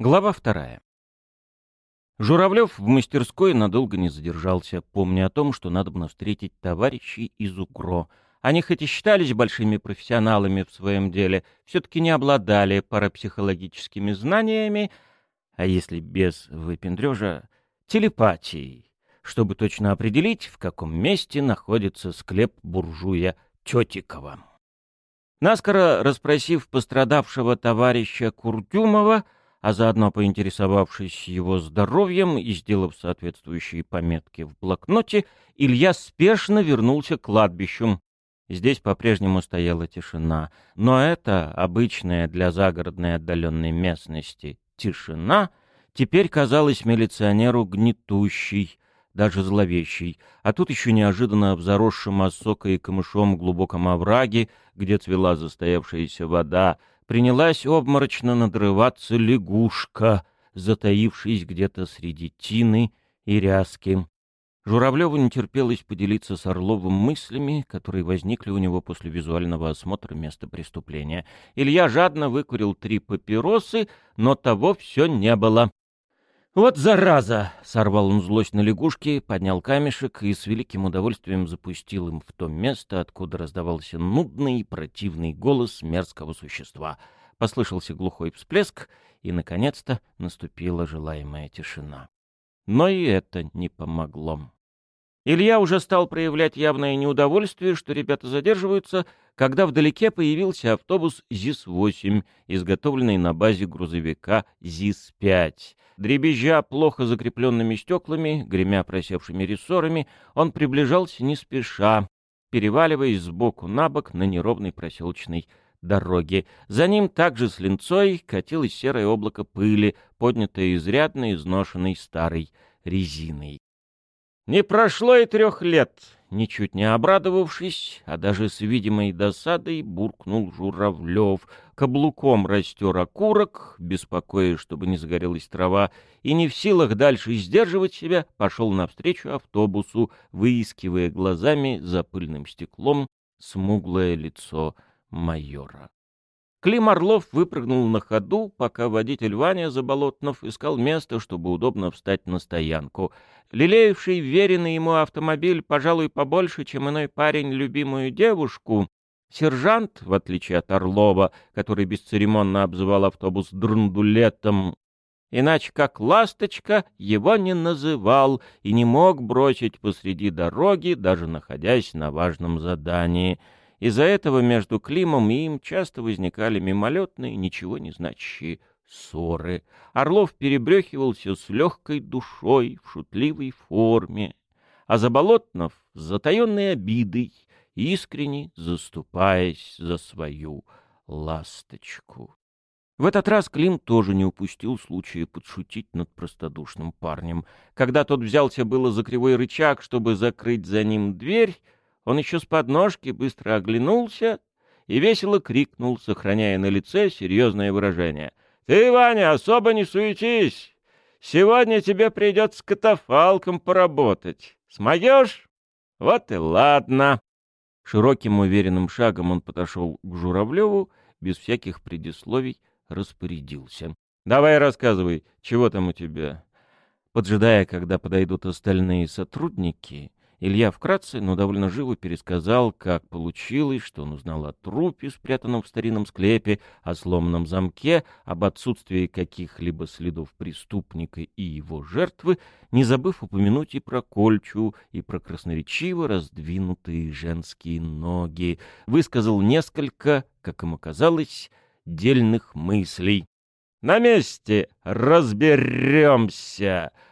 Глава вторая. Журавлев в мастерской надолго не задержался, помня о том, что надо бы встретить товарищей из УКРО. Они хоть и считались большими профессионалами в своем деле, все-таки не обладали парапсихологическими знаниями, а если без выпендрежа, телепатией, чтобы точно определить, в каком месте находится склеп буржуя Тетикова. Наскоро расспросив пострадавшего товарища Курдюмова, а заодно поинтересовавшись его здоровьем и сделав соответствующие пометки в блокноте, Илья спешно вернулся к кладбищу. Здесь по-прежнему стояла тишина, но эта обычная для загородной отдаленной местности тишина теперь казалась милиционеру гнетущей, даже зловещей, а тут еще неожиданно в заросшем осокой и камышом глубоком овраге, где цвела застоявшаяся вода, принялась обморочно надрываться лягушка, затаившись где-то среди тины и ряски. Журавлеву не терпелось поделиться с Орловым мыслями, которые возникли у него после визуального осмотра места преступления. Илья жадно выкурил три папиросы, но того все не было. «Вот зараза!» — сорвал он злость на лягушке, поднял камешек и с великим удовольствием запустил им в то место, откуда раздавался нудный и противный голос мерзкого существа. Послышался глухой всплеск, и, наконец-то, наступила желаемая тишина. Но и это не помогло. Илья уже стал проявлять явное неудовольствие, что ребята задерживаются, когда вдалеке появился автобус ЗИС-8, изготовленный на базе грузовика ЗИС-5. Дребезжа плохо закрепленными стеклами, гремя просевшими рессорами, он приближался не спеша, переваливаясь сбоку на бок на неровной проселочной дороге. За ним также с линцой катилось серое облако пыли, поднятое изрядно изношенной старой резиной. Не прошло и трех лет, ничуть не обрадовавшись, а даже с видимой досадой буркнул Журавлев, каблуком растер окурок, беспокоясь, чтобы не загорелась трава, и не в силах дальше сдерживать себя, пошел навстречу автобусу, выискивая глазами за пыльным стеклом смуглое лицо майора. Клим Орлов выпрыгнул на ходу, пока водитель Ваня Заболотнов искал место, чтобы удобно встать на стоянку. Лелеявший веренный ему автомобиль, пожалуй, побольше, чем иной парень, любимую девушку, сержант, в отличие от Орлова, который бесцеремонно обзывал автобус драндулетом, иначе как «ласточка» его не называл и не мог бросить посреди дороги, даже находясь на важном задании — из-за этого между Климом и им часто возникали мимолетные, ничего не значащие ссоры. Орлов перебрехивался с легкой душой в шутливой форме, а Заболотнов с затаенной обидой, искренне заступаясь за свою ласточку. В этот раз Клим тоже не упустил случая подшутить над простодушным парнем. Когда тот взялся было за кривой рычаг, чтобы закрыть за ним дверь, он еще с подножки быстро оглянулся и весело крикнул, сохраняя на лице серьезное выражение. — Ты, Ваня, особо не суетись! Сегодня тебе придется катафалком поработать. Смоешь? Вот и ладно. Широким уверенным шагом он подошел к Журавлеву, без всяких предисловий распорядился. — Давай рассказывай, чего там у тебя? Поджидая, когда подойдут остальные сотрудники, Илья вкратце, но довольно живо пересказал, как получилось, что он узнал о трупе, спрятанном в старинном склепе, о сломанном замке, об отсутствии каких-либо следов преступника и его жертвы, не забыв упомянуть и про кольчу, и про красноречиво раздвинутые женские ноги. Высказал несколько, как ему казалось, дельных мыслей. «На месте разберемся!»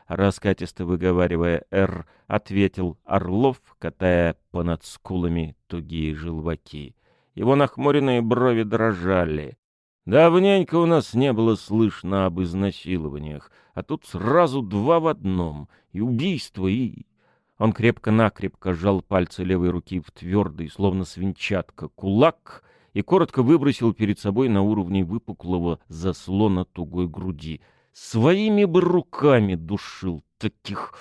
Раскатисто выговаривая «Р», ответил Орлов, катая понад скулами тугие желваки. Его нахмуренные брови дрожали. Давненько у нас не было слышно об изнасилованиях, а тут сразу два в одном — и убийство, и... Он крепко-накрепко сжал пальцы левой руки в твердый, словно свинчатка, кулак и коротко выбросил перед собой на уровне выпуклого заслона тугой груди — своими бы руками душил таких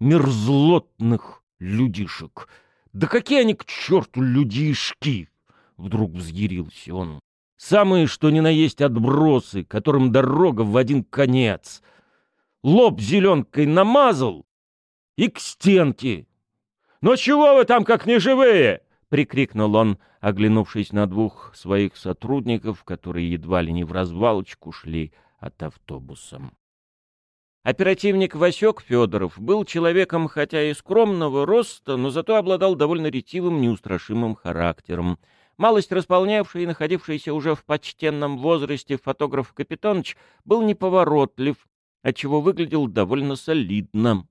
мерзлотных людишек. Да какие они к черту людишки! Вдруг взъярился он. Самые, что ни на есть отбросы, которым дорога в один конец. Лоб зеленкой намазал и к стенке. «Ну чего вы там, как неживые?» — прикрикнул он, оглянувшись на двух своих сотрудников, которые едва ли не в развалочку шли от автобуса. Оперативник Васек Федоров был человеком, хотя и скромного роста, но зато обладал довольно ретивым, неустрашимым характером. Малость располнявший и находившийся уже в почтенном возрасте фотограф Капитоныч был неповоротлив, отчего выглядел довольно солидно.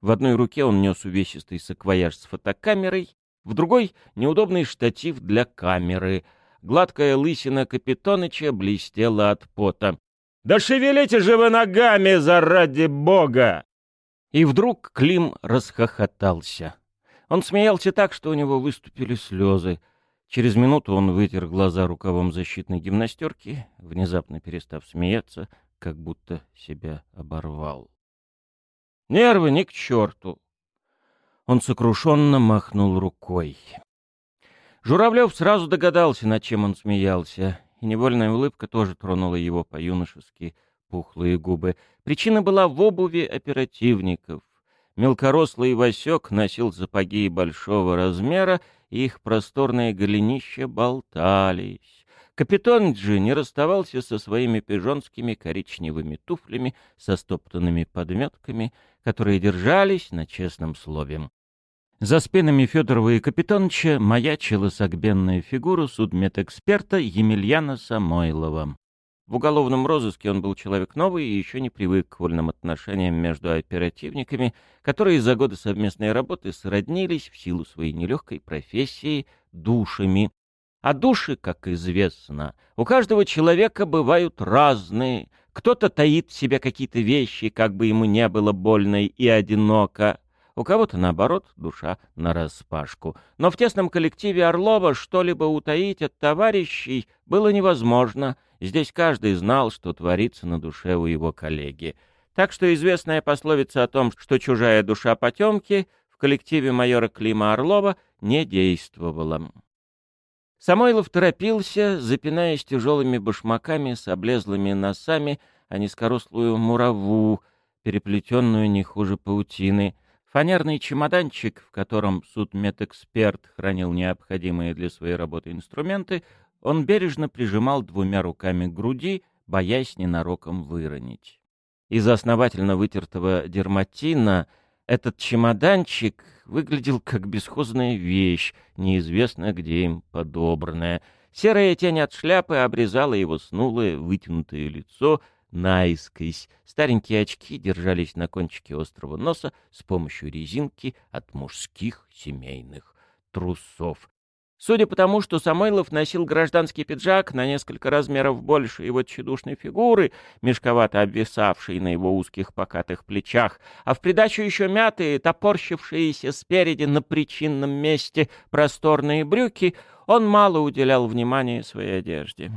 В одной руке он нес увесистый саквояж с фотокамерой, в другой — неудобный штатив для камеры. Гладкая лысина Капитоныча блестела от пота. «Да шевелите же вы ногами, заради бога!» И вдруг Клим расхохотался. Он смеялся так, что у него выступили слезы. Через минуту он вытер глаза рукавом защитной гимнастерки, внезапно перестав смеяться, как будто себя оборвал. «Нервы ни к черту!» Он сокрушенно махнул рукой. Журавлев сразу догадался, над чем он смеялся, и невольная улыбка тоже тронула его по-юношески пухлые губы. Причина была в обуви оперативников. Мелкорослый Васек носил сапоги большого размера, и их просторные голенища болтались. Капитан Джи не расставался со своими пижонскими коричневыми туфлями со стоптанными подметками, которые держались на честном слове. За спинами Федорова и Капитоныча маячила согбенная фигура судмедэксперта Емельяна Самойлова. В уголовном розыске он был человек новый и еще не привык к вольным отношениям между оперативниками, которые за годы совместной работы сроднились в силу своей нелегкой профессии душами. А души, как известно, у каждого человека бывают разные. Кто-то таит в себе какие-то вещи, как бы ему не было больно и одиноко, у кого-то, наоборот, душа нараспашку. Но в тесном коллективе Орлова что-либо утаить от товарищей было невозможно. Здесь каждый знал, что творится на душе у его коллеги. Так что известная пословица о том, что чужая душа потемки, в коллективе майора Клима Орлова не действовала. Самойлов торопился, запинаясь тяжелыми башмаками с облезлыми носами, а низкорослую мураву, переплетенную не хуже паутины — Фанерный чемоданчик, в котором судмедэксперт хранил необходимые для своей работы инструменты, он бережно прижимал двумя руками к груди, боясь ненароком выронить. Из основательно вытертого дерматина этот чемоданчик выглядел как бесхозная вещь, неизвестно где им подобранная. Серая тень от шляпы обрезала его снулое, вытянутое лицо — наискось. Старенькие очки держались на кончике острого носа с помощью резинки от мужских семейных трусов. Судя по тому, что Самойлов носил гражданский пиджак на несколько размеров больше его тщедушной фигуры, мешковато обвисавшей на его узких покатых плечах, а в придачу еще мятые, топорщившиеся спереди на причинном месте просторные брюки, он мало уделял внимания своей одежде.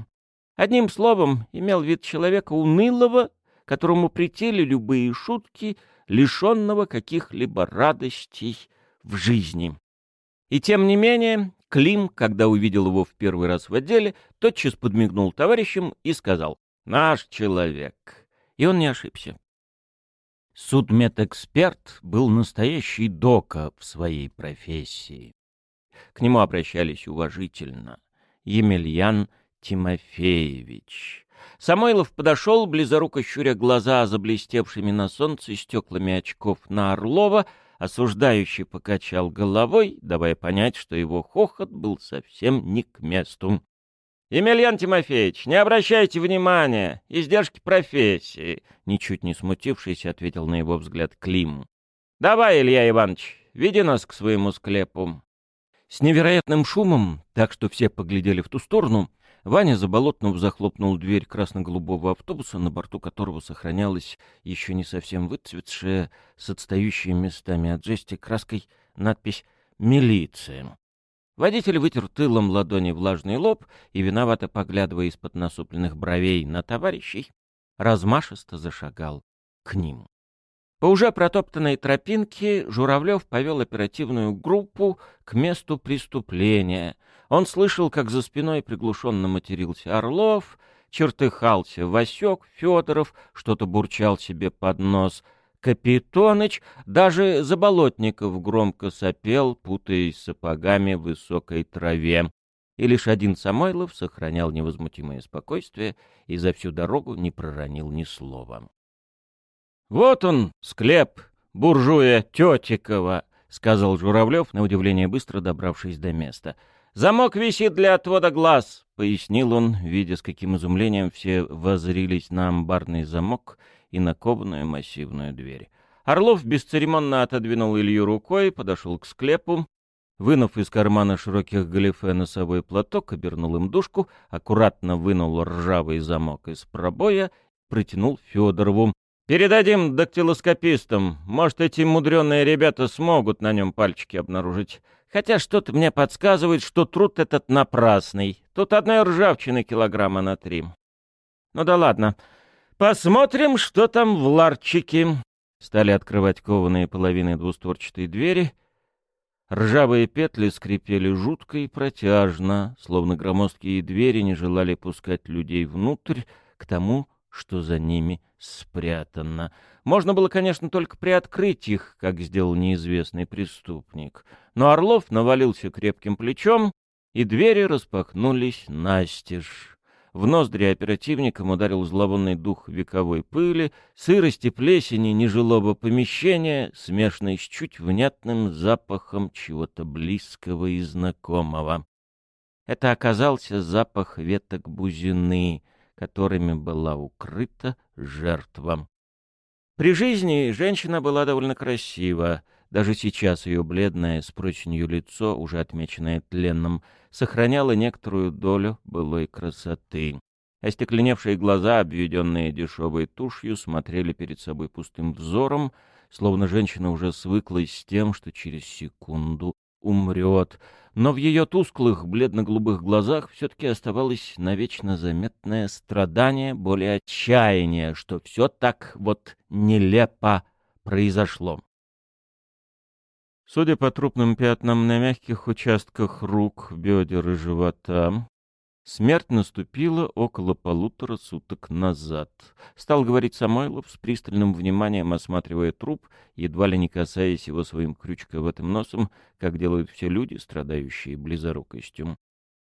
Одним словом, имел вид человека унылого, которому прители любые шутки, лишенного каких-либо радостей в жизни. И тем не менее, Клим, когда увидел его в первый раз в отделе, тотчас подмигнул товарищам и сказал «Наш человек». И он не ошибся. Судмедэксперт был настоящий дока в своей профессии. К нему обращались уважительно. Емельян Тимофеевич. Самойлов подошел, близоруко щуря глаза заблестевшими на солнце стеклами очков на Орлова, осуждающий покачал головой, давая понять, что его хохот был совсем не к месту. «Емельян Тимофеевич, не обращайте внимания, издержки профессии», ничуть не смутившись, ответил на его взгляд Клим. «Давай, Илья Иванович, веди нас к своему склепу». С невероятным шумом, так что все поглядели в ту сторону, Ваня Заболотнов захлопнул дверь красно-голубого автобуса, на борту которого сохранялась еще не совсем выцветшая, с отстающими местами от жести краской надпись «Милиция». Водитель вытер тылом ладони влажный лоб и, виновато поглядывая из-под насупленных бровей на товарищей, размашисто зашагал к ним. По уже протоптанной тропинке Журавлев повел оперативную группу к месту преступления — Он слышал, как за спиной приглушенно матерился Орлов, чертыхался Васек, Федоров, что-то бурчал себе под нос. Капитоныч, даже Заболотников громко сопел, путаясь сапогами в высокой траве. И лишь один Самойлов сохранял невозмутимое спокойствие и за всю дорогу не проронил ни слова. «Вот он, склеп буржуя Тетикова», — сказал Журавлев, на удивление быстро добравшись до места. «Замок висит для отвода глаз», — пояснил он, видя, с каким изумлением все воззрились на амбарный замок и на кованую массивную дверь. Орлов бесцеремонно отодвинул Илью рукой, подошел к склепу, вынув из кармана широких галифе носовой платок, обернул им дужку, аккуратно вынул ржавый замок из пробоя, протянул Федорову. «Передадим дактилоскопистам. Может, эти мудреные ребята смогут на нем пальчики обнаружить. Хотя что-то мне подсказывает, что труд этот напрасный. Тут одной ржавчины килограмма на три. Ну да ладно. Посмотрим, что там в ларчике». Стали открывать кованые половины двустворчатой двери, Ржавые петли скрипели жутко и протяжно, словно громоздкие двери не желали пускать людей внутрь, к тому, что за ними спрятано. Можно было, конечно, только приоткрыть их, как сделал неизвестный преступник. Но Орлов навалился крепким плечом, и двери распахнулись настежь. В ноздри оперативникам ударил зловонный дух вековой пыли, сырости плесени нежилого помещения, смешанной с чуть внятным запахом чего-то близкого и знакомого. Это оказался запах веток бузины, которыми была укрыта жертва. При жизни женщина была довольно красива, даже сейчас ее бледное с проченью лицо, уже отмеченное тленным, сохраняло некоторую долю былой красоты. Остекленевшие глаза, обведенные дешевой тушью, смотрели перед собой пустым взором, словно женщина уже свыклась с тем, что через секунду умрет. Но в ее тусклых, бледно-голубых глазах все-таки оставалось навечно заметное страдание, более отчаяние, что все так вот нелепо произошло. Судя по трупным пятнам на мягких участках рук, бедер и живота, смерть наступила около полутора суток назад. Стал говорить Самойлов с пристальным вниманием, осматривая труп, едва ли не касаясь его своим крючковатым носом, как делают все люди, страдающие близорукостью.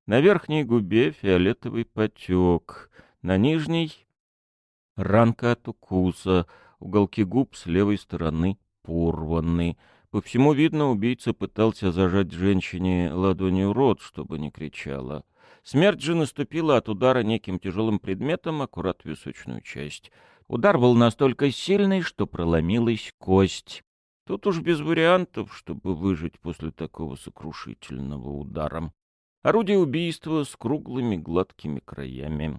На верхней губе фиолетовый потек, на нижней — ранка от укуса, уголки губ с левой стороны порваны — по всему видно, убийца пытался зажать женщине ладонью рот, чтобы не кричала. Смерть же наступила от удара неким тяжелым предметом аккурат в височную часть. Удар был настолько сильный, что проломилась кость. Тут уж без вариантов, чтобы выжить после такого сокрушительного удара. Орудие убийства с круглыми гладкими краями.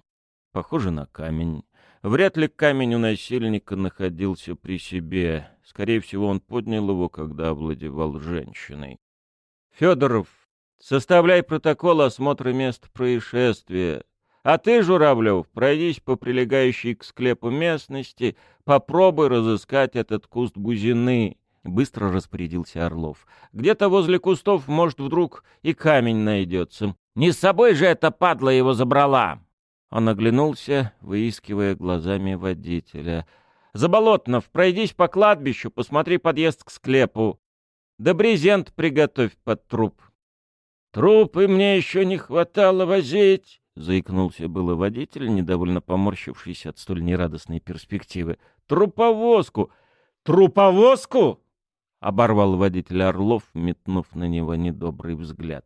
Похоже на камень. Вряд ли камень у насильника находился при себе. Скорее всего, он поднял его, когда овладевал женщиной. Федоров, составляй протокол осмотра места происшествия. А ты, Журавлев, пройдись по прилегающей к склепу местности, попробуй разыскать этот куст бузины. Быстро распорядился Орлов. Где-то возле кустов, может, вдруг и камень найдется. Не с собой же эта падла его забрала. Он оглянулся, выискивая глазами водителя. «Заболотнов, пройдись по кладбищу, посмотри подъезд к склепу. Да брезент приготовь под труп». «Трупы мне еще не хватало возить», — заикнулся было водитель, недовольно поморщившись от столь нерадостной перспективы. «Труповозку! Труповозку!» — оборвал водитель Орлов, метнув на него недобрый взгляд.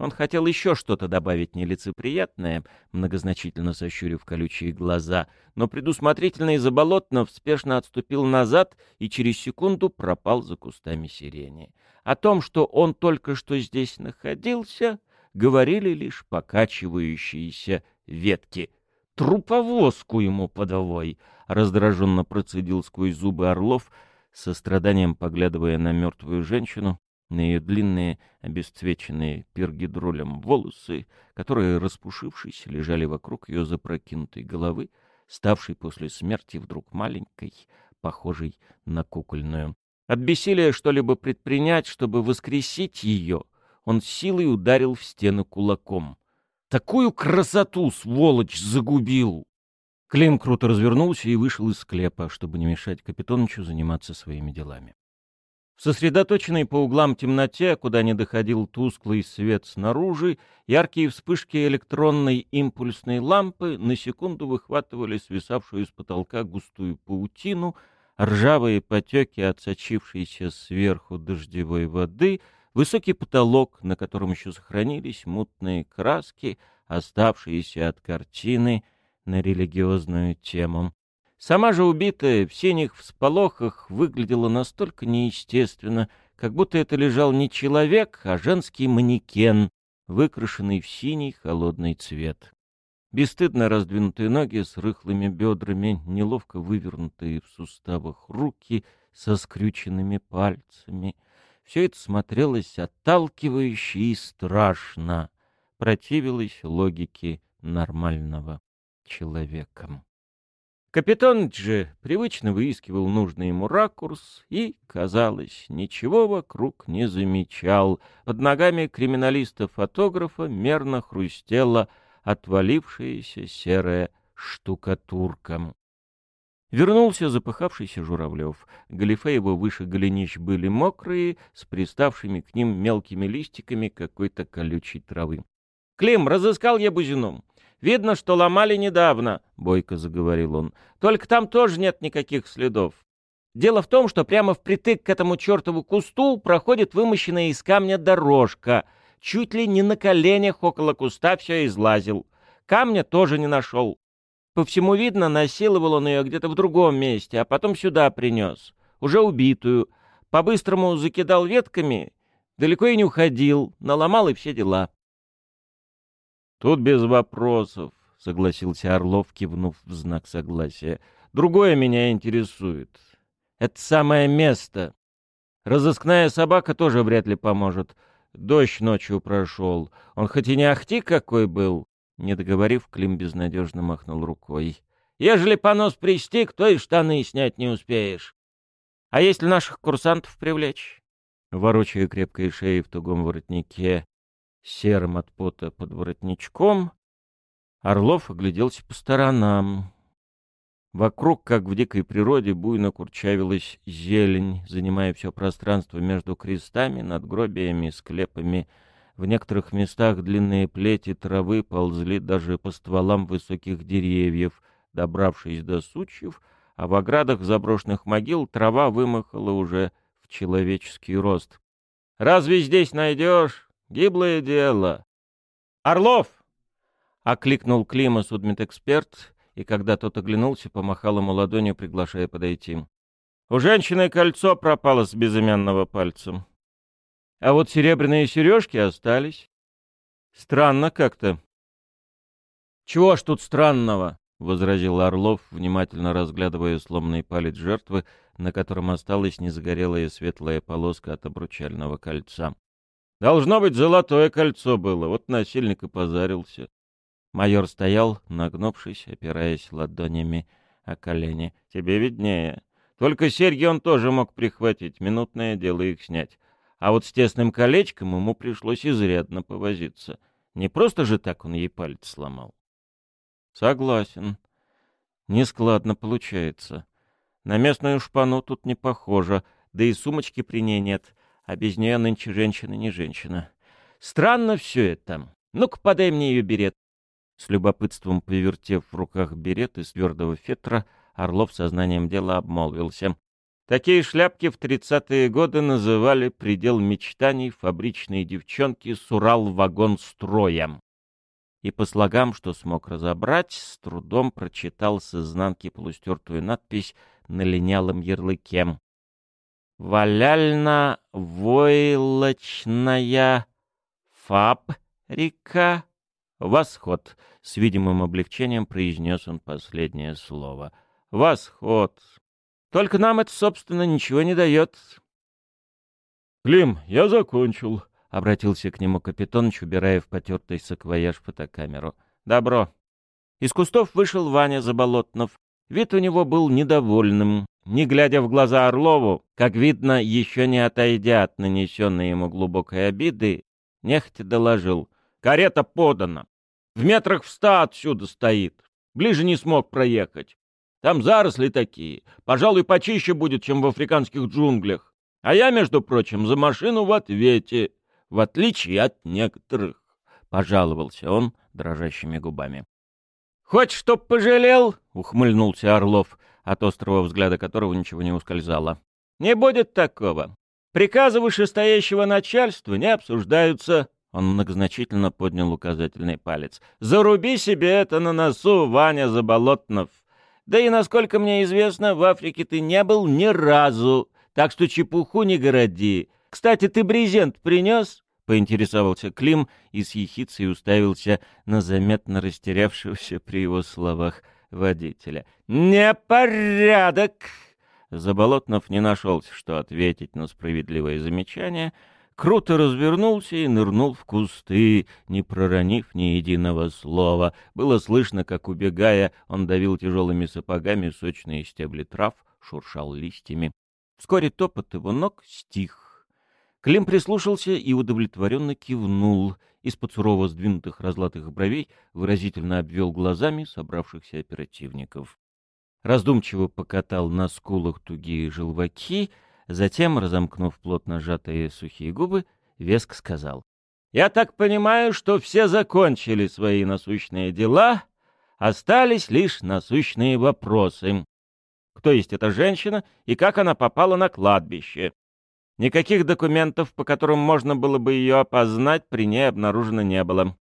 Он хотел еще что-то добавить нелицеприятное, многозначительно сощурив колючие глаза, но предусмотрительный Заболотнов спешно отступил назад и через секунду пропал за кустами сирени. О том, что он только что здесь находился, говорили лишь покачивающиеся ветки. «Труповозку ему подавай!» — раздраженно процедил сквозь зубы Орлов, со страданием поглядывая на мертвую женщину, на ее длинные, обесцвеченные пергидролем волосы, которые, распушившись, лежали вокруг ее запрокинутой головы, ставшей после смерти вдруг маленькой, похожей на кукольную. От бессилия что-либо предпринять, чтобы воскресить ее, он силой ударил в стену кулаком. Такую красоту, сволочь, загубил! Клим круто развернулся и вышел из склепа, чтобы не мешать Капитонычу заниматься своими делами. В сосредоточенной по углам темноте, куда не доходил тусклый свет снаружи, яркие вспышки электронной импульсной лампы на секунду выхватывали свисавшую с потолка густую паутину, ржавые потеки, отсочившиеся сверху дождевой воды, высокий потолок, на котором еще сохранились мутные краски, оставшиеся от картины на религиозную тему. Сама же убитая в синих всполохах выглядела настолько неестественно, как будто это лежал не человек, а женский манекен, выкрашенный в синий холодный цвет. Бесстыдно раздвинутые ноги с рыхлыми бедрами, неловко вывернутые в суставах руки со скрюченными пальцами. Все это смотрелось отталкивающе и страшно, противилось логике нормального человека. Капитан же привычно выискивал нужный ему ракурс и, казалось, ничего вокруг не замечал. Под ногами криминалиста-фотографа мерно хрустела отвалившаяся серая штукатурка. Вернулся запыхавшийся Журавлев. Галифе его выше голенищ были мокрые, с приставшими к ним мелкими листиками какой-то колючей травы. — Клим, разыскал я бузину. Видно, что ломали недавно, — бойко заговорил он. Только там тоже нет никаких следов. Дело в том, что прямо впритык к этому чертову кусту проходит вымощенная из камня дорожка. Чуть ли не на коленях около куста все излазил. Камня тоже не нашел. По всему видно, насиловал он ее где-то в другом месте, а потом сюда принес. Уже убитую. По-быстрому закидал ветками, далеко и не уходил, наломал и все дела. Тут без вопросов, согласился Орлов, кивнув в знак согласия. Другое меня интересует. Это самое место. Разыскная собака тоже вряд ли поможет. Дождь ночью прошел. Он хоть и не ахти какой был. Не договорив, Клим безнадежно махнул рукой. Ежели понос пристиг, то и штаны снять не успеешь. А если наших курсантов привлечь? Ворочая крепкой шеей в тугом воротнике, серым от пота под воротничком, Орлов огляделся по сторонам. Вокруг, как в дикой природе, буйно курчавилась зелень, занимая все пространство между крестами, надгробиями, склепами. В некоторых местах длинные плети травы ползли даже по стволам высоких деревьев, добравшись до сучьев, а в оградах заброшенных могил трава вымахала уже в человеческий рост. «Разве здесь найдешь?» Гиблое дело. «Орлов!» — окликнул Клима судмедэксперт, и когда тот оглянулся, помахал ему ладонью, приглашая подойти. У женщины кольцо пропало с безымянного пальца. А вот серебряные сережки остались. Странно как-то. «Чего ж тут странного?» — возразил Орлов, внимательно разглядывая сломанный палец жертвы, на котором осталась незагорелая светлая полоска от обручального кольца. Должно быть, золотое кольцо было, вот насильник и позарился. Майор стоял, нагнувшись, опираясь ладонями о колени. Тебе виднее. Только серьги он тоже мог прихватить, минутное дело их снять. А вот с тесным колечком ему пришлось изрядно повозиться. Не просто же так он ей палец сломал. Согласен. Нескладно получается. На местную шпану тут не похоже, да и сумочки при ней нет а без нее нынче женщина не женщина. Странно все это. Ну-ка, подай мне ее берет. С любопытством повертев в руках берет из твердого фетра, Орлов сознанием дела обмолвился. Такие шляпки в тридцатые годы называли предел мечтаний фабричные девчонки с Урал-вагон-строем. И по слогам, что смог разобрать, с трудом прочитал с изнанки полустертую надпись на линялом ярлыке валяльно-войлочная фабрика «Восход». С видимым облегчением произнес он последнее слово. «Восход». Только нам это, собственно, ничего не дает. «Клим, я закончил», — обратился к нему Капитоныч, убирая в потертый саквояж фотокамеру. «Добро». Из кустов вышел Ваня Заболотнов. Вид у него был недовольным не глядя в глаза Орлову, как видно, еще не отойдя от нанесенной ему глубокой обиды, нехотя доложил. «Карета подана. В метрах в ста отсюда стоит. Ближе не смог проехать. Там заросли такие. Пожалуй, почище будет, чем в африканских джунглях. А я, между прочим, за машину в ответе, в отличие от некоторых», — пожаловался он дрожащими губами. «Хочешь, чтоб пожалел?» — ухмыльнулся Орлов, от острого взгляда которого ничего не ускользало. «Не будет такого. Приказы вышестоящего начальства не обсуждаются». Он многозначительно поднял указательный палец. «Заруби себе это на носу, Ваня Заболотнов. Да и, насколько мне известно, в Африке ты не был ни разу, так что чепуху не городи. Кстати, ты брезент принес?» — поинтересовался Клим и с ехицей уставился на заметно растерявшегося при его словах водителя. «Непорядок!» Заболотнов не нашелся, что ответить на справедливое замечание, круто развернулся и нырнул в кусты, не проронив ни единого слова. Было слышно, как, убегая, он давил тяжелыми сапогами сочные стебли трав, шуршал листьями. Вскоре топот его ног стих. Клим прислушался и удовлетворенно кивнул. Из-под сурово сдвинутых разлатых бровей выразительно обвел глазами собравшихся оперативников раздумчиво покатал на скулах тугие желваки, затем, разомкнув плотно сжатые сухие губы, веск сказал. «Я так понимаю, что все закончили свои насущные дела, остались лишь насущные вопросы. Кто есть эта женщина и как она попала на кладбище? Никаких документов, по которым можно было бы ее опознать, при ней обнаружено не было.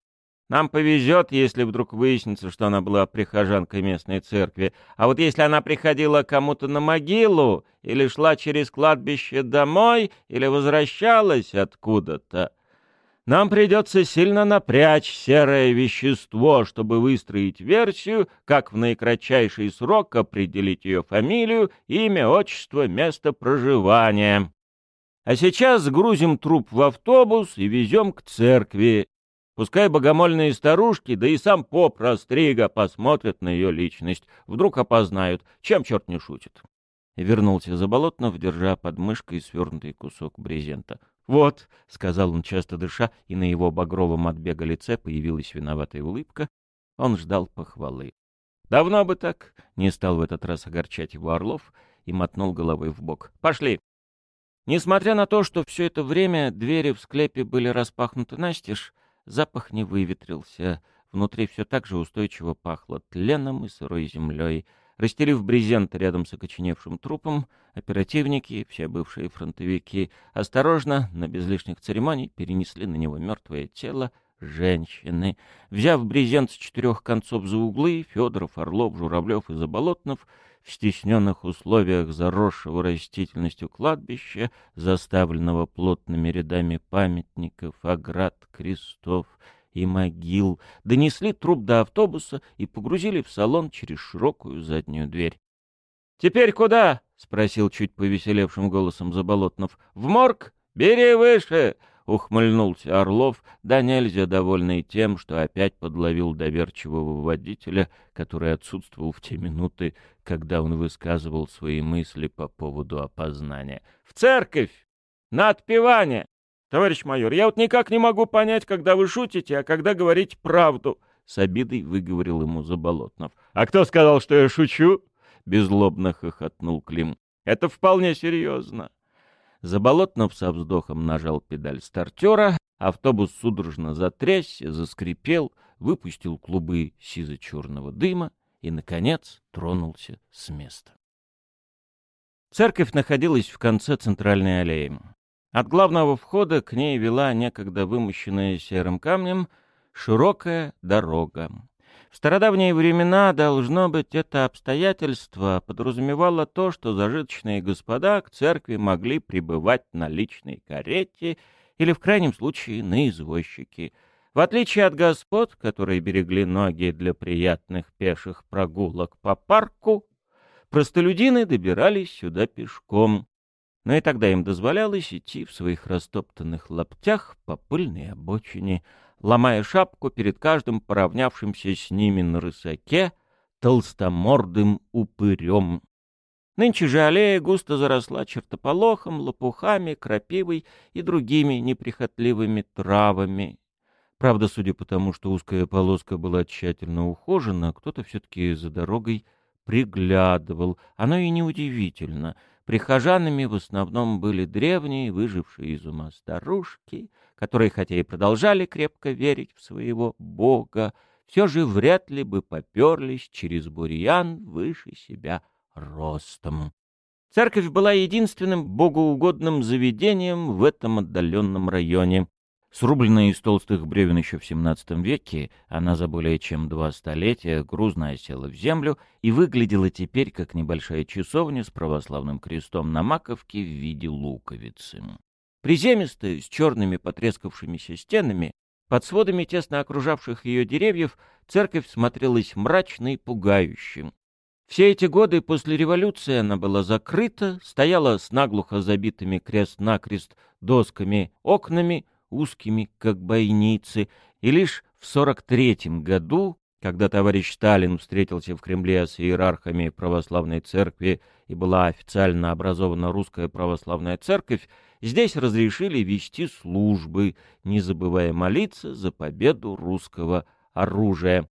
Нам повезет, если вдруг выяснится, что она была прихожанкой местной церкви. А вот если она приходила кому-то на могилу, или шла через кладбище домой, или возвращалась откуда-то, нам придется сильно напрячь серое вещество, чтобы выстроить версию, как в наикратчайший срок определить ее фамилию, имя, отчество, место проживания. А сейчас грузим труп в автобус и везем к церкви. Пускай богомольные старушки, да и сам поп Растрига посмотрят на ее личность. Вдруг опознают, чем черт не шутит. Вернулся Заболотнов, держа под мышкой свернутый кусок брезента. «Вот», — сказал он, часто дыша, и на его багровом от бега лице появилась виноватая улыбка. Он ждал похвалы. «Давно бы так», — не стал в этот раз огорчать его Орлов и мотнул головой в бок. «Пошли». Несмотря на то, что все это время двери в склепе были распахнуты настежь, Запах не выветрился. Внутри все так же устойчиво пахло тленом и сырой землей. Расстелив брезент рядом с окоченевшим трупом, оперативники, все бывшие фронтовики, осторожно, на без лишних церемоний, перенесли на него мертвое тело женщины. Взяв брезент с четырех концов за углы, Федоров, Орлов, Журавлев и Заболотнов в стесненных условиях заросшего растительностью кладбища, заставленного плотными рядами памятников, оград, крестов и могил, донесли труп до автобуса и погрузили в салон через широкую заднюю дверь. «Теперь куда?» — спросил чуть повеселевшим голосом Заболотнов. «В морг? Бери выше!» Ухмыльнулся Орлов, да нельзя довольный тем, что опять подловил доверчивого водителя, который отсутствовал в те минуты, когда он высказывал свои мысли по поводу опознания. «В церковь! На отпевание! Товарищ майор, я вот никак не могу понять, когда вы шутите, а когда говорите правду!» С обидой выговорил ему Заболотнов. «А кто сказал, что я шучу?» Безлобно хохотнул Клим. «Это вполне серьезно. Заболотнов со вздохом нажал педаль стартера, автобус судорожно затрясся, заскрипел, выпустил клубы сизо-черного дыма и, наконец, тронулся с места. Церковь находилась в конце центральной аллеи. От главного входа к ней вела некогда вымощенная серым камнем широкая дорога. В стародавние времена, должно быть, это обстоятельство подразумевало то, что зажиточные господа к церкви могли пребывать на личной карете или, в крайнем случае, на извозчике. В отличие от господ, которые берегли ноги для приятных пеших прогулок по парку, простолюдины добирались сюда пешком. Но и тогда им дозволялось идти в своих растоптанных лаптях по пыльной обочине, ломая шапку перед каждым поравнявшимся с ними на рысаке толстомордым упырем. Нынче же аллея густо заросла чертополохом, лопухами, крапивой и другими неприхотливыми травами. Правда, судя по тому, что узкая полоска была тщательно ухожена, кто-то все-таки за дорогой приглядывал. Оно и неудивительно. Прихожанами в основном были древние, выжившие из ума старушки, которые, хотя и продолжали крепко верить в своего бога, все же вряд ли бы поперлись через бурьян выше себя ростом. Церковь была единственным богоугодным заведением в этом отдаленном районе. Срубленная из толстых бревен еще в XVII веке, она за более чем два столетия грузно осела в землю и выглядела теперь как небольшая часовня с православным крестом на маковке в виде луковицы. Приземистая, с черными потрескавшимися стенами, под сводами тесно окружавших ее деревьев, церковь смотрелась мрачно и пугающе. Все эти годы после революции она была закрыта, стояла с наглухо забитыми крест-накрест досками окнами, узкими, как бойницы, и лишь в 43-м году, когда товарищ Сталин встретился в Кремле с иерархами православной церкви и была официально образована русская православная церковь, здесь разрешили вести службы, не забывая молиться за победу русского оружия.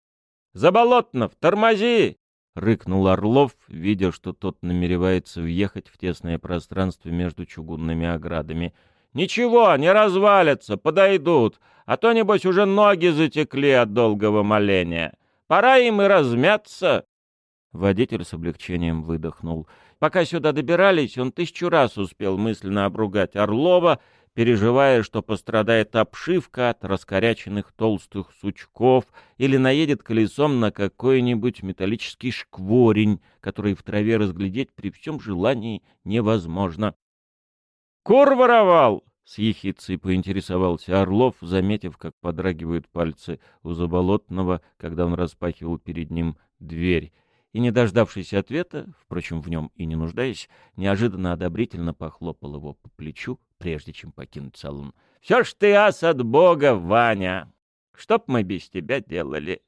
«Заболотнов, тормози!» — рыкнул Орлов, видя, что тот намеревается въехать в тесное пространство между чугунными оградами. «Ничего, не развалятся, подойдут, а то, небось, уже ноги затекли от долгого моления. Пора им и размяться!» Водитель с облегчением выдохнул. Пока сюда добирались, он тысячу раз успел мысленно обругать Орлова переживая, что пострадает обшивка от раскоряченных толстых сучков или наедет колесом на какой-нибудь металлический шкворень, который в траве разглядеть при всем желании невозможно. «Кур воровал!» — с ехицей поинтересовался Орлов, заметив, как подрагивают пальцы у Заболотного, когда он распахивал перед ним дверь и, не дождавшись ответа, впрочем, в нем и не нуждаясь, неожиданно одобрительно похлопал его по плечу, прежде чем покинуть салон. — Все ж ты ас от бога, Ваня! Что б мы без тебя делали?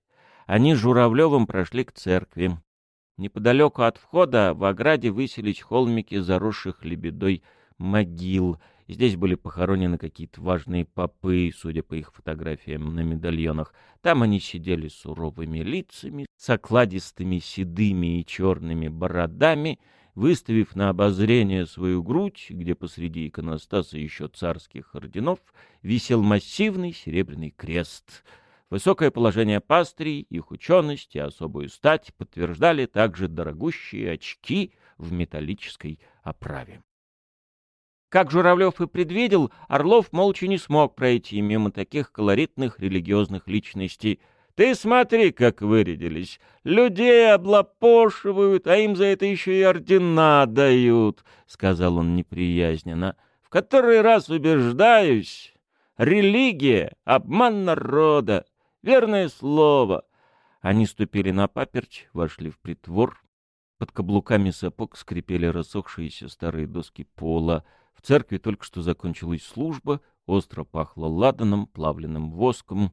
Они с Журавлевым прошли к церкви. Неподалеку от входа в ограде высились холмики заросших лебедой могил — Здесь были похоронены какие-то важные попы, судя по их фотографиям на медальонах. Там они сидели суровыми лицами, с окладистыми седыми и черными бородами, выставив на обозрение свою грудь, где посреди иконостаса еще царских орденов висел массивный серебряный крест. Высокое положение пастырей, их ученость и особую стать подтверждали также дорогущие очки в металлической оправе. Как Журавлев и предвидел, Орлов молча не смог пройти мимо таких колоритных религиозных личностей. «Ты смотри, как вырядились! Людей облапошивают, а им за это еще и ордена дают!» — сказал он неприязненно. «В который раз убеждаюсь, религия — обман народа, верное слово!» Они ступили на паперть, вошли в притвор. Под каблуками сапог скрипели рассохшиеся старые доски пола — церкви только что закончилась служба, остро пахло ладаном, плавленным воском.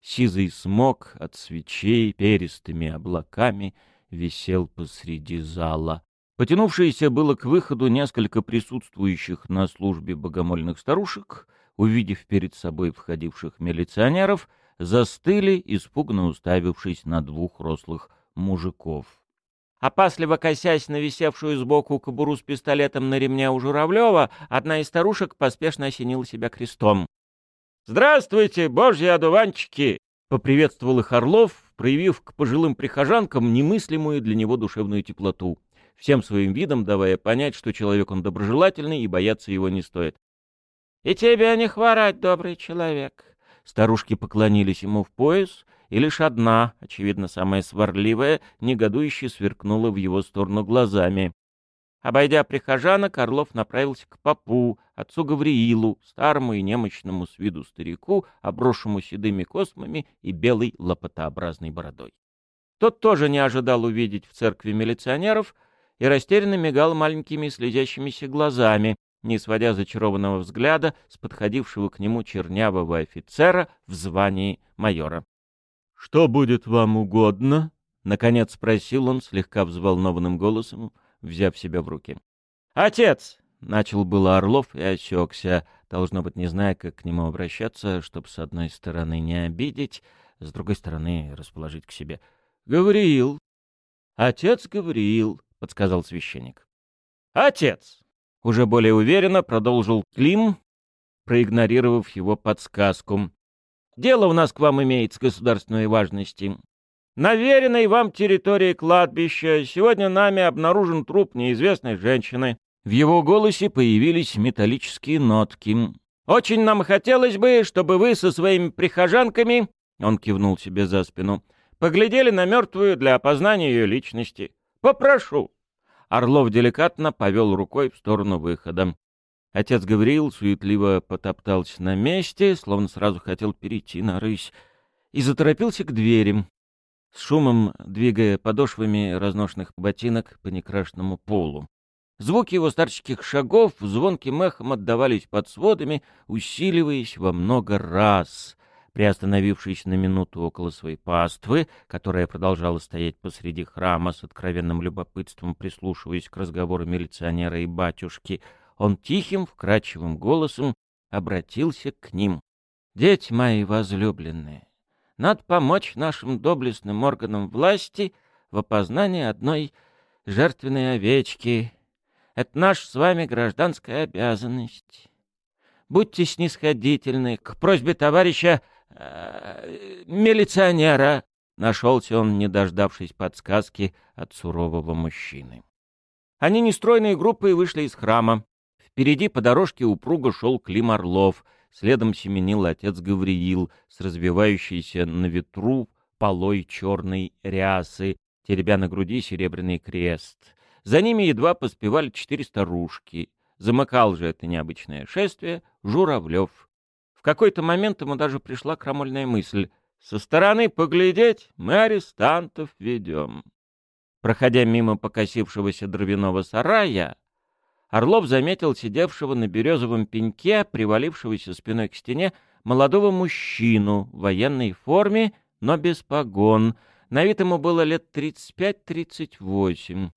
Сизый смог от свечей перистыми облаками висел посреди зала. Потянувшиеся было к выходу несколько присутствующих на службе богомольных старушек, увидев перед собой входивших милиционеров, застыли, испуганно уставившись на двух рослых мужиков. Опасливо косясь на висевшую сбоку кобуру с пистолетом на ремне у Журавлева, одна из старушек поспешно осенила себя крестом. «Здравствуйте, божьи одуванчики!» — поприветствовал их Орлов, проявив к пожилым прихожанкам немыслимую для него душевную теплоту, всем своим видом давая понять, что человек он доброжелательный и бояться его не стоит. «И тебе не хворать, добрый человек!» Старушки поклонились ему в пояс — и лишь одна, очевидно, самая сварливая, негодующе сверкнула в его сторону глазами. Обойдя прихожанок, Орлов направился к попу, отцу Гавриилу, старому и немощному с виду старику, обросшему седыми космами и белой лопатообразной бородой. Тот тоже не ожидал увидеть в церкви милиционеров и растерянно мигал маленькими слезящимися глазами, не сводя зачарованного взгляда с подходившего к нему чернявого офицера в звании майора. «Что будет вам угодно?» — наконец спросил он слегка взволнованным голосом, взяв себя в руки. «Отец!» — начал было Орлов и осекся, должно быть, не зная, как к нему обращаться, чтобы с одной стороны не обидеть, с другой стороны расположить к себе. «Гавриил!» «Отец Гавриил!» — подсказал священник. «Отец!» — уже более уверенно продолжил Клим, проигнорировав его подсказку. «Дело у нас к вам имеется государственной важности. На веренной вам территории кладбища сегодня нами обнаружен труп неизвестной женщины. В его голосе появились металлические нотки. Очень нам хотелось бы, чтобы вы со своими прихожанками, он кивнул себе за спину, поглядели на мертвую для опознания ее личности. Попрошу. Орлов деликатно повел рукой в сторону выхода. Отец Гавриил суетливо потоптался на месте, словно сразу хотел перейти на рысь, и заторопился к двери, с шумом двигая подошвами разношенных ботинок по некрашенному полу. Звуки его старческих шагов звонким эхом отдавались под сводами, усиливаясь во много раз. Приостановившись на минуту около своей паствы, которая продолжала стоять посреди храма с откровенным любопытством, прислушиваясь к разговору милиционера и батюшки, он тихим, вкрадчивым голосом обратился к ним. «Дети мои возлюбленные, надо помочь нашим доблестным органам власти в опознании одной жертвенной овечки. Это наша с вами гражданская обязанность. Будьте снисходительны к просьбе товарища э, милиционера. Нашелся он, не дождавшись подсказки от сурового мужчины. Они нестройной группой вышли из храма. Впереди по дорожке упруго шел Клим Орлов — Следом семенил отец Гавриил с развивающейся на ветру полой черной рясы, теребя на груди серебряный крест. За ними едва поспевали четыре старушки. Замыкал же это необычное шествие Журавлев. В какой-то момент ему даже пришла крамольная мысль. Со стороны поглядеть мы арестантов ведем. Проходя мимо покосившегося дровяного сарая, Орлов заметил сидевшего на березовом пеньке, привалившегося спиной к стене, молодого мужчину в военной форме, но без погон. На вид ему было лет 35-38.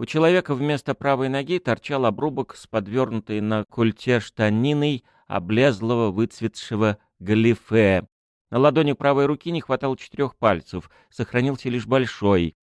У человека вместо правой ноги торчал обрубок с подвернутой на культе штаниной облезлого выцветшего галифе. На ладони правой руки не хватало четырех пальцев, сохранился лишь большой.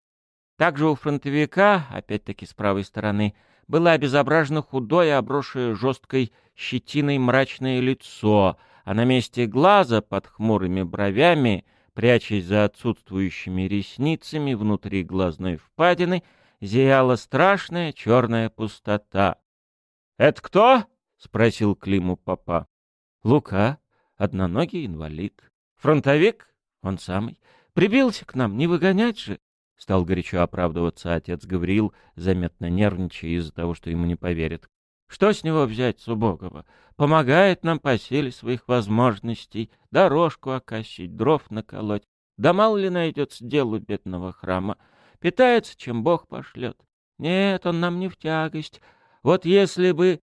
Также у фронтовика, опять-таки с правой стороны, было обезображено худое, обросшее жесткой щетиной мрачное лицо, а на месте глаза под хмурыми бровями, прячась за отсутствующими ресницами внутри глазной впадины, зияла страшная черная пустота. — Это кто? — спросил Климу папа. — Лука, одноногий инвалид. Фронтовик? Он самый. Прибился к нам, не выгонять же. — стал горячо оправдываться отец Гавриил, заметно нервничая из-за того, что ему не поверят. «Что с него взять, с убогого? Помогает нам по силе своих возможностей дорожку окосить, дров наколоть. Да мало ли найдется делу бедного храма. Питается, чем Бог пошлет. Нет, он нам не в тягость. Вот если бы...»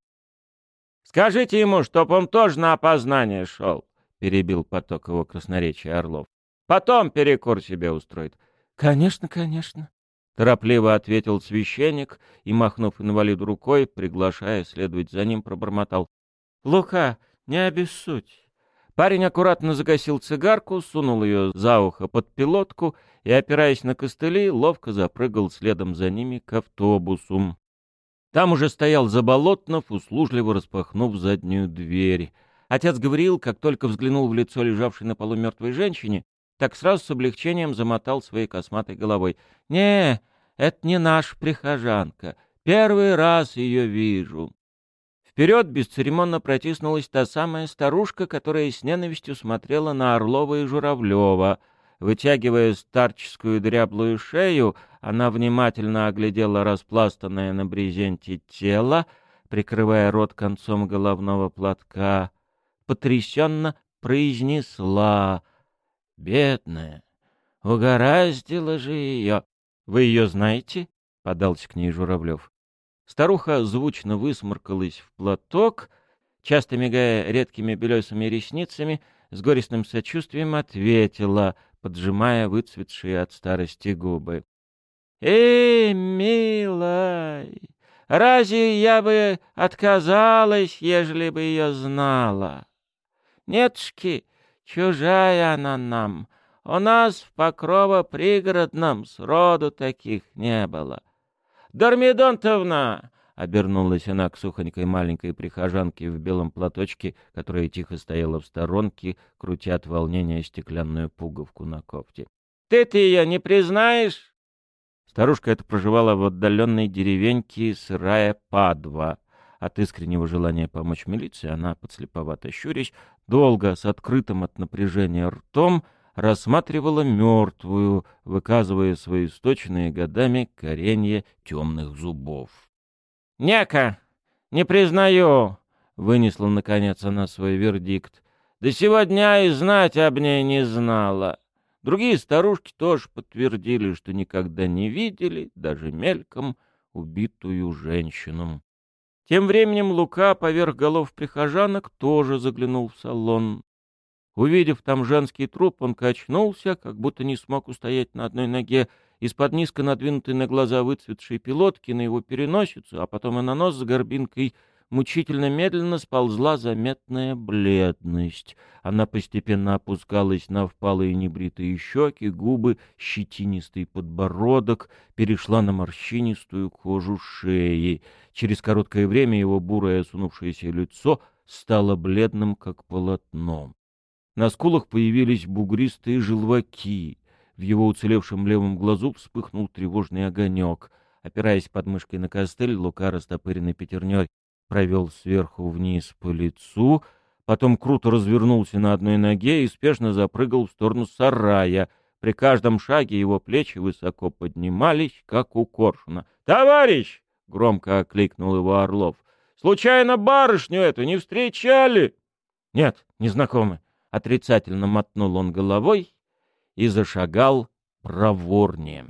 «Скажите ему, чтоб он тоже на опознание шел», — перебил поток его красноречия Орлов. «Потом перекур себе устроит. «Конечно, конечно», — торопливо ответил священник и, махнув инвалиду рукой, приглашая следовать за ним, пробормотал. «Лука, не обессудь». Парень аккуратно загасил цигарку, сунул ее за ухо под пилотку и, опираясь на костыли, ловко запрыгал следом за ними к автобусу. Там уже стоял Заболотнов, услужливо распахнув заднюю дверь. Отец говорил, как только взглянул в лицо лежавшей на полу мертвой женщине, так сразу с облегчением замотал своей косматой головой. «Не, это не наша прихожанка. Первый раз ее вижу». Вперед бесцеремонно протиснулась та самая старушка, которая с ненавистью смотрела на Орлова и Журавлева. Вытягивая старческую дряблую шею, она внимательно оглядела распластанное на брезенте тело, прикрывая рот концом головного платка, потрясенно произнесла Бедная. Угораздило же ее. Вы ее знаете? — подался к ней Журавлев. Старуха звучно высморкалась в платок, часто мигая редкими белесыми ресницами, с горестным сочувствием ответила, поджимая выцветшие от старости губы. — Эй, милая, Разве я бы отказалась, ежели бы ее знала? Нетушки, чужая она нам. У нас в Покрово пригородном сроду таких не было. Дормидонтовна, Обернулась она к сухонькой маленькой прихожанке в белом платочке, которая тихо стояла в сторонке, крутя от волнения стеклянную пуговку на кофте. «Ты-ты ее не признаешь?» Старушка эта проживала в отдаленной деревеньке сырая Падва. От искреннего желания помочь милиции она, подслеповато щурясь, долго, с открытым от напряжения ртом, рассматривала мертвую, выказывая свои источенные годами коренья темных зубов. «Нека, не признаю», — вынесла, наконец, она свой вердикт. «До сегодня и знать об ней не знала». Другие старушки тоже подтвердили, что никогда не видели, даже мельком, убитую женщину. Тем временем Лука поверх голов прихожанок тоже заглянул в салон. Увидев там женский труп, он качнулся, как будто не смог устоять на одной ноге, из-под низко надвинутой на глаза выцветшей пилотки на его переносицу, а потом и на нос с горбинкой, мучительно медленно сползла заметная бледность. Она постепенно опускалась на впалые небритые щеки, губы, щетинистый подбородок, перешла на морщинистую кожу шеи. Через короткое время его бурое осунувшееся лицо стало бледным, как полотно. На скулах появились бугристые желваки. В его уцелевшем левом глазу вспыхнул тревожный огонек. Опираясь подмышкой на костыль, Лука, растопыренный пятерней, провел сверху вниз по лицу, потом круто развернулся на одной ноге и спешно запрыгал в сторону сарая. При каждом шаге его плечи высоко поднимались, как у коршуна. «Товарищ!» — громко окликнул его Орлов. «Случайно барышню эту не встречали?» «Нет, не знакомы». Отрицательно мотнул он головой и зашагал проворнее.